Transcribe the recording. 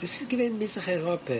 Das ist gewesen mit sich Europa.